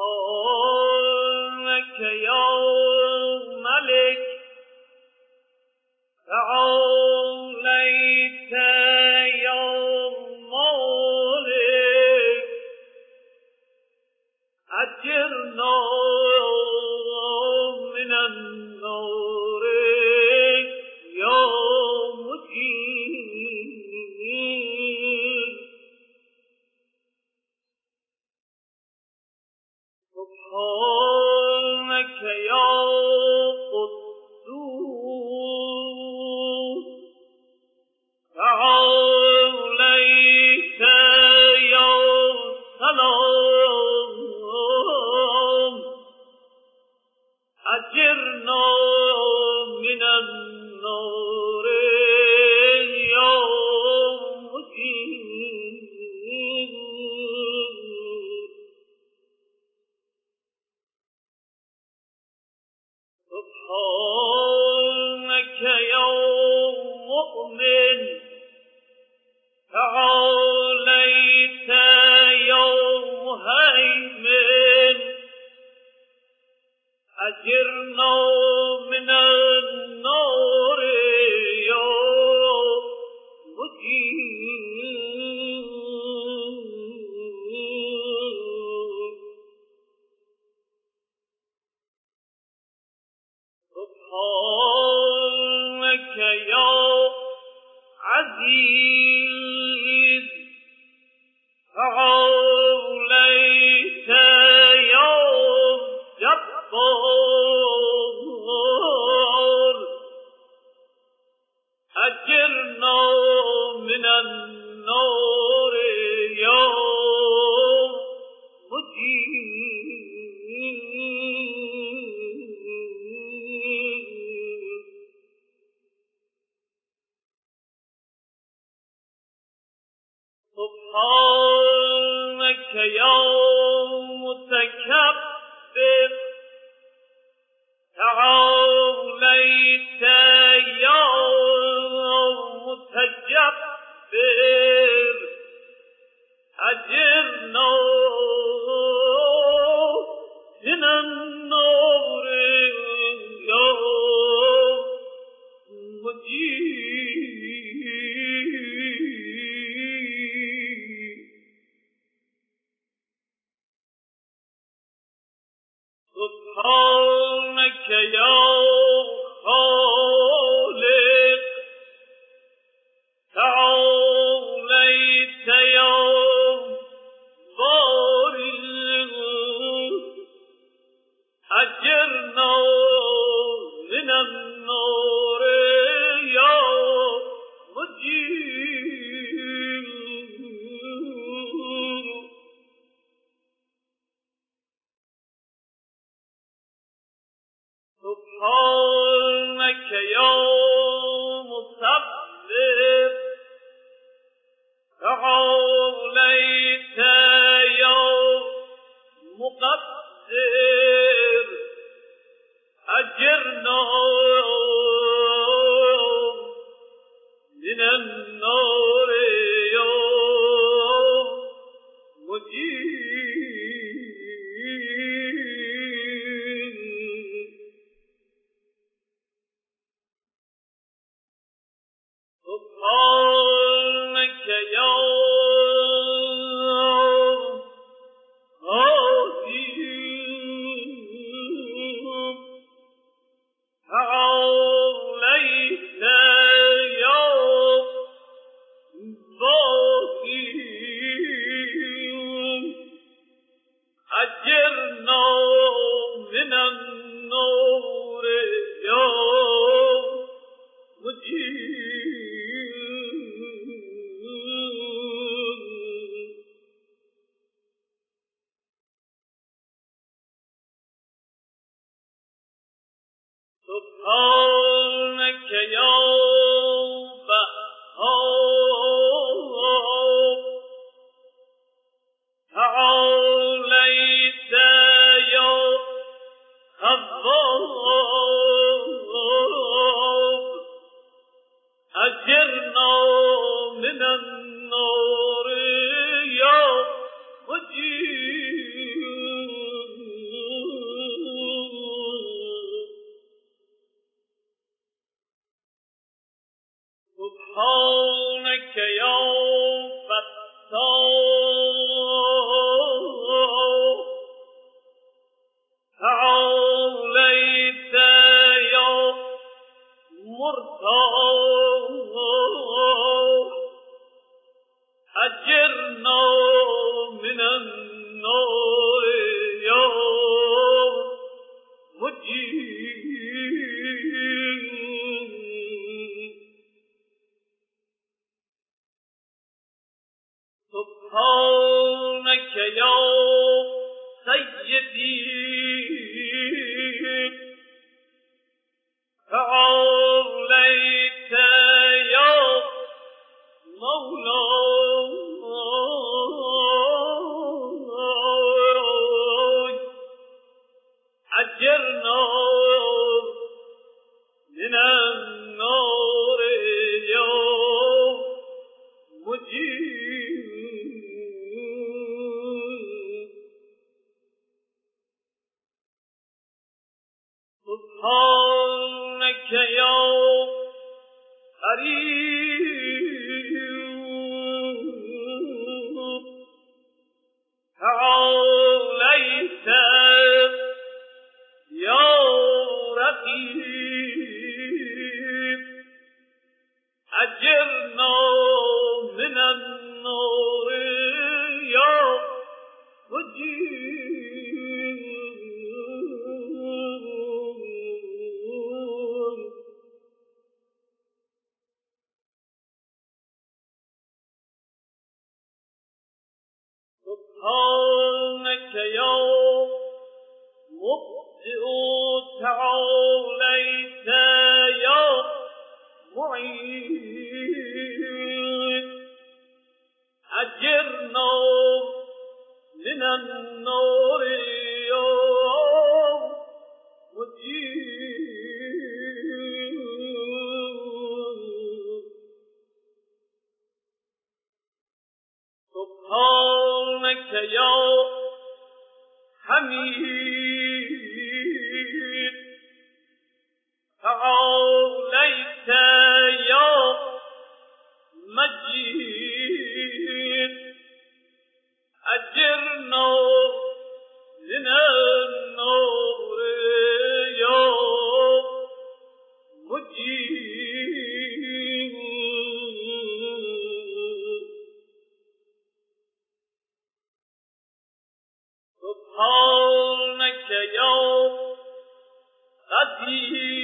قالك يا من النار يا قريب سبحانك يا قدير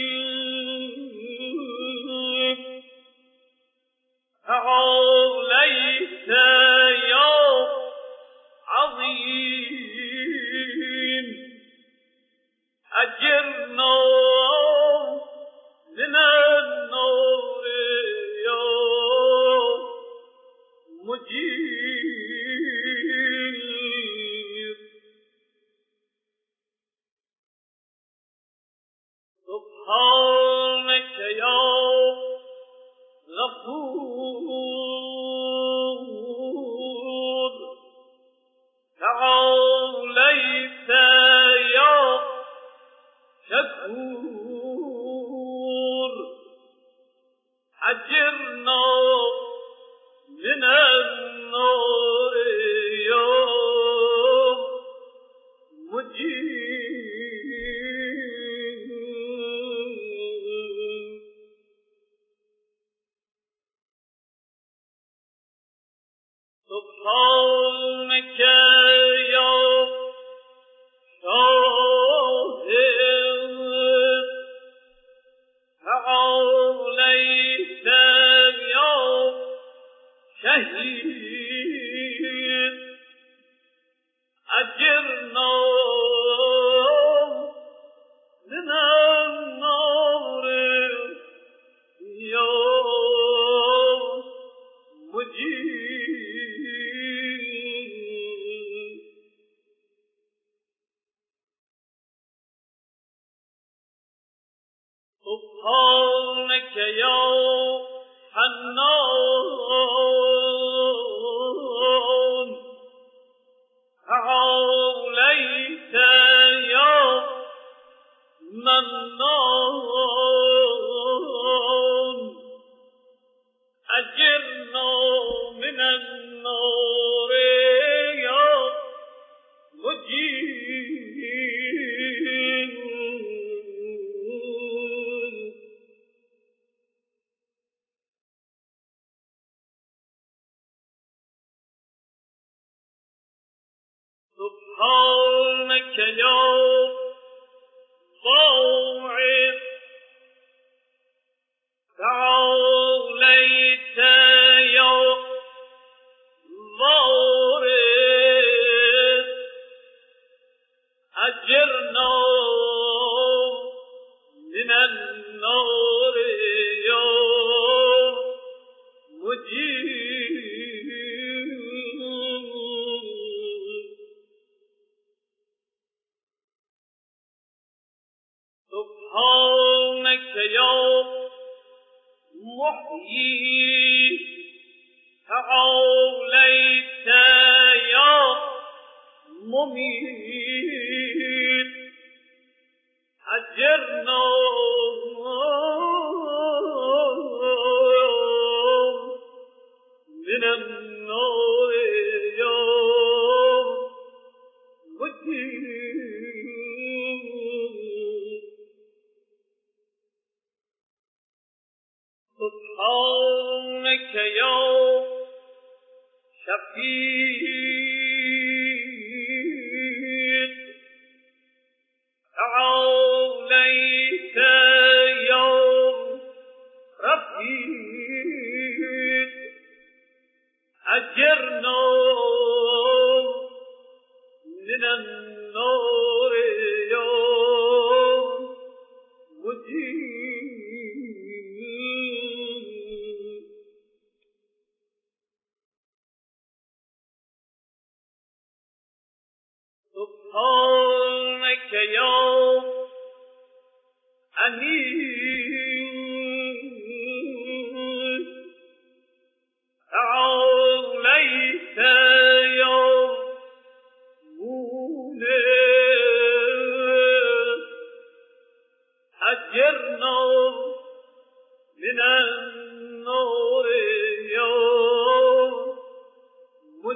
一。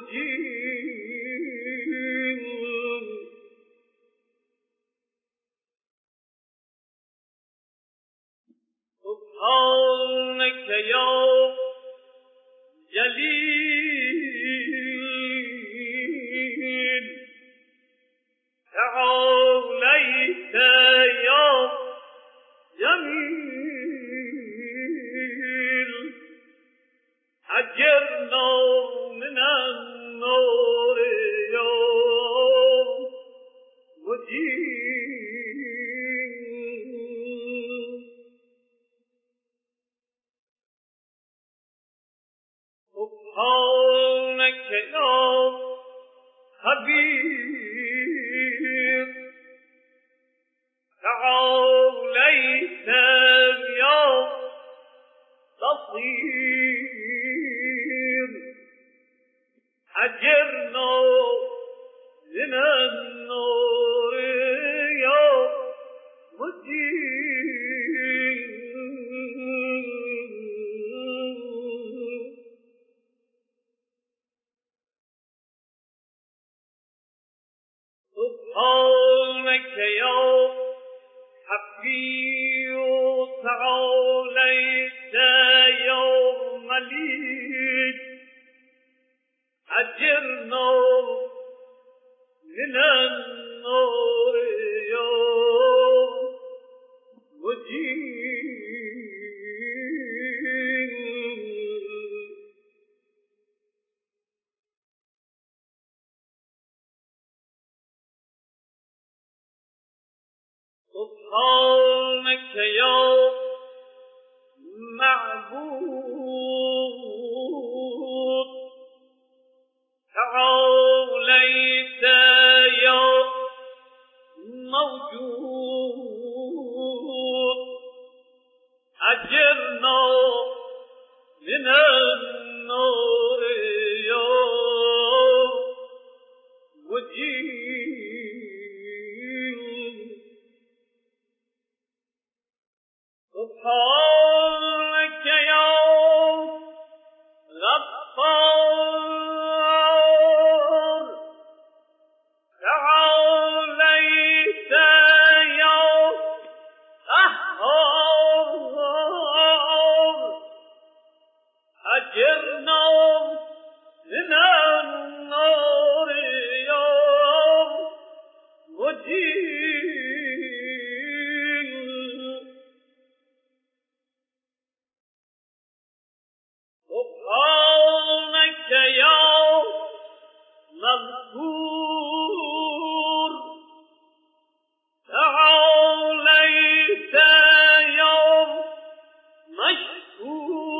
吁 Ooh.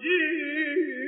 吁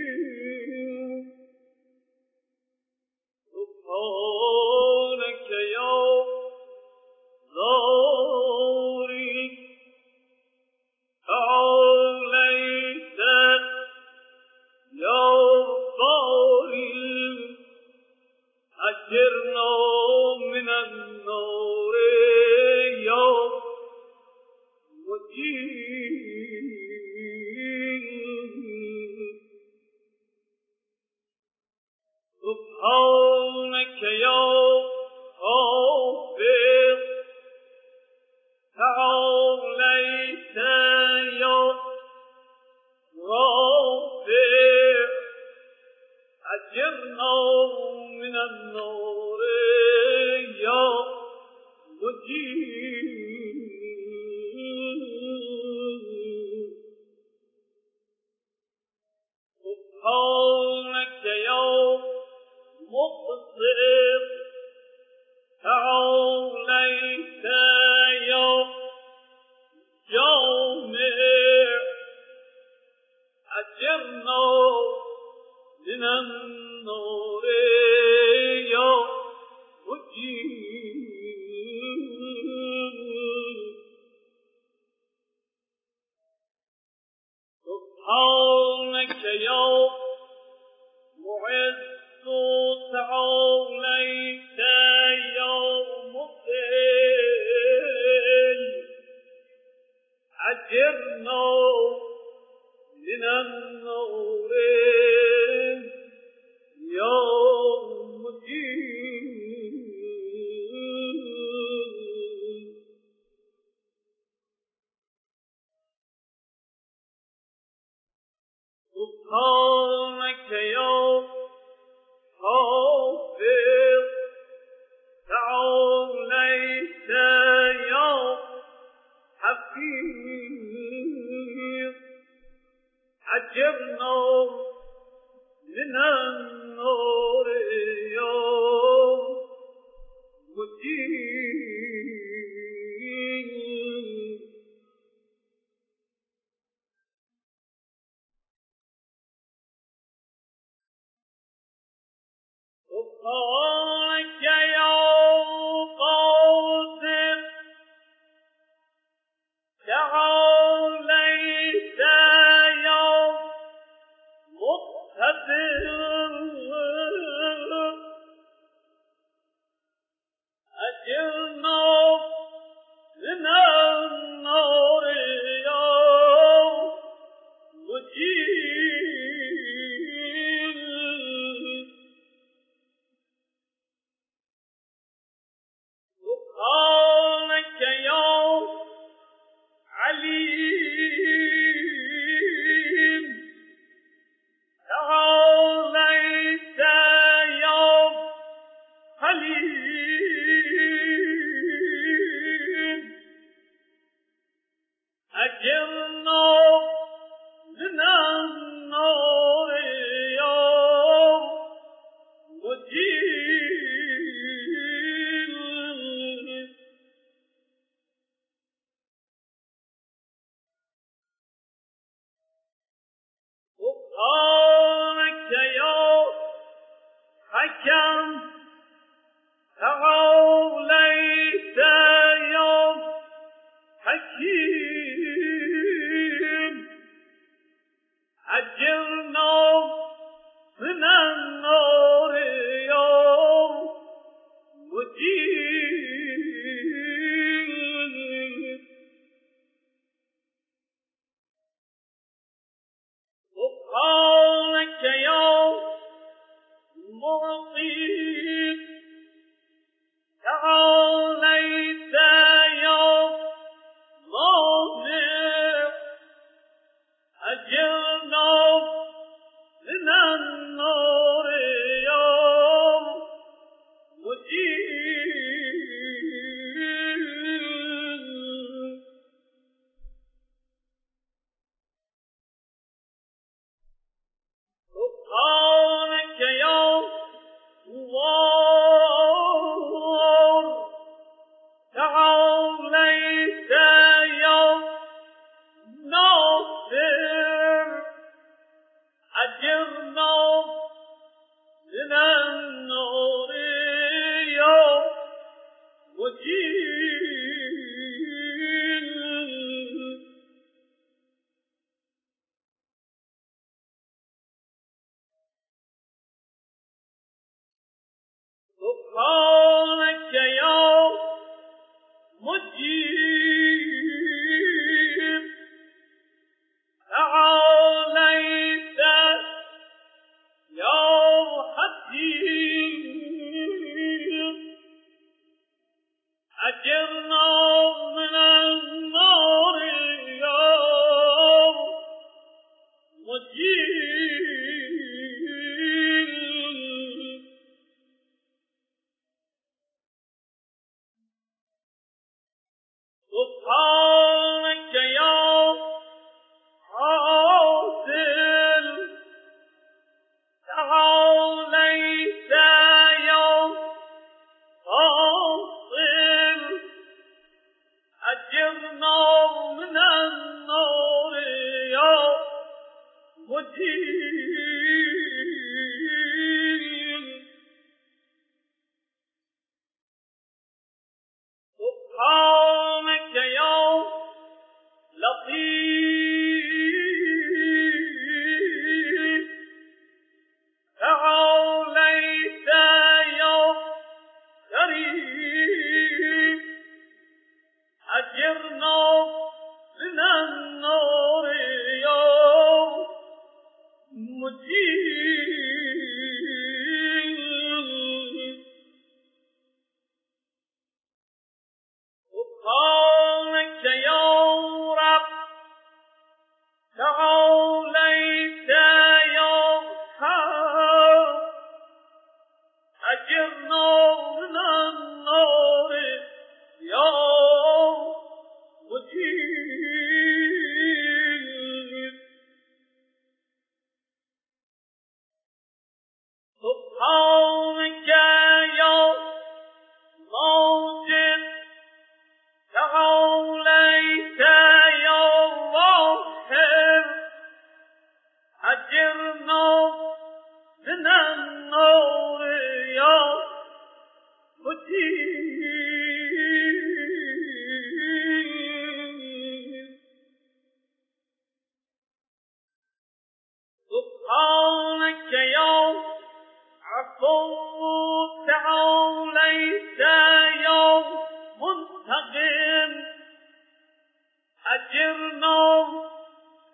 أجرنا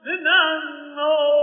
من النار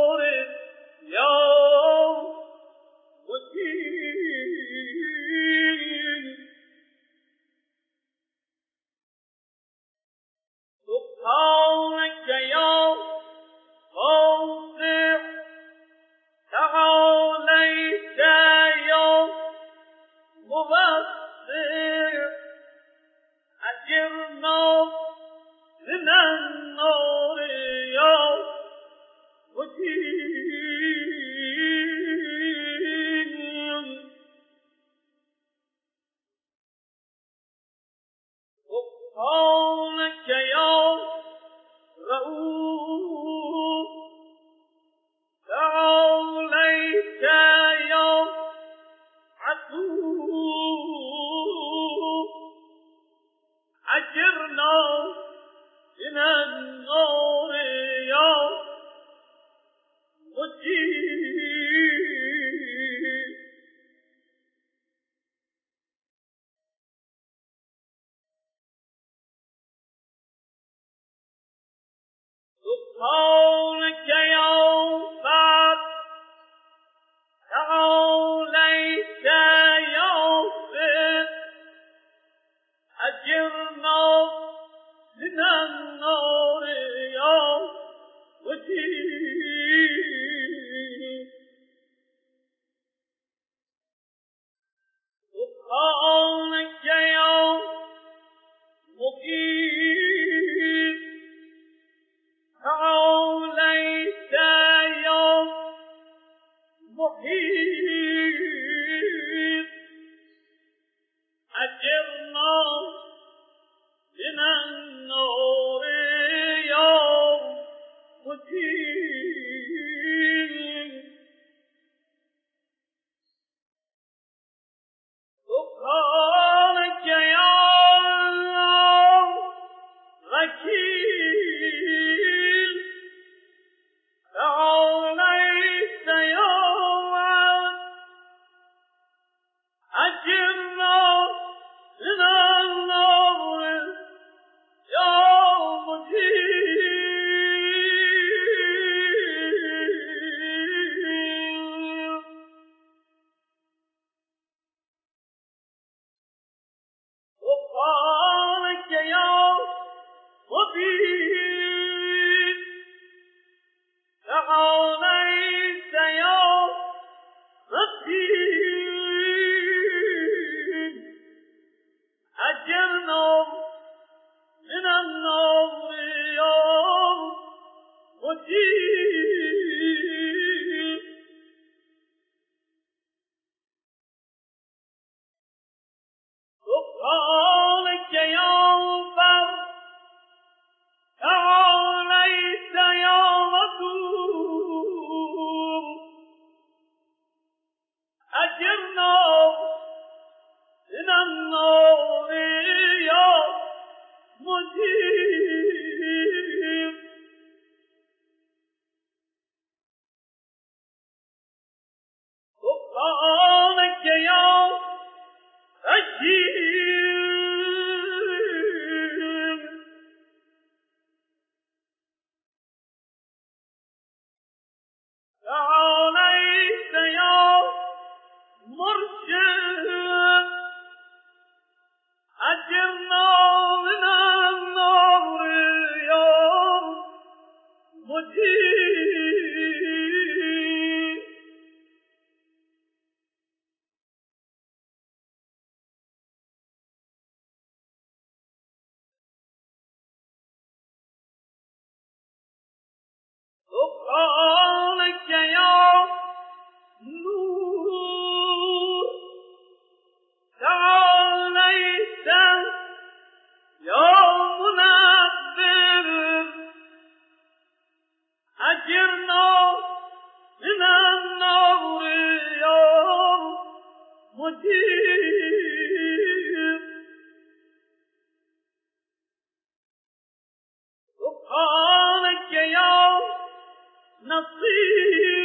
نصير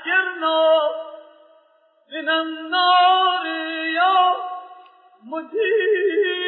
أجرنا من النار يا مجيب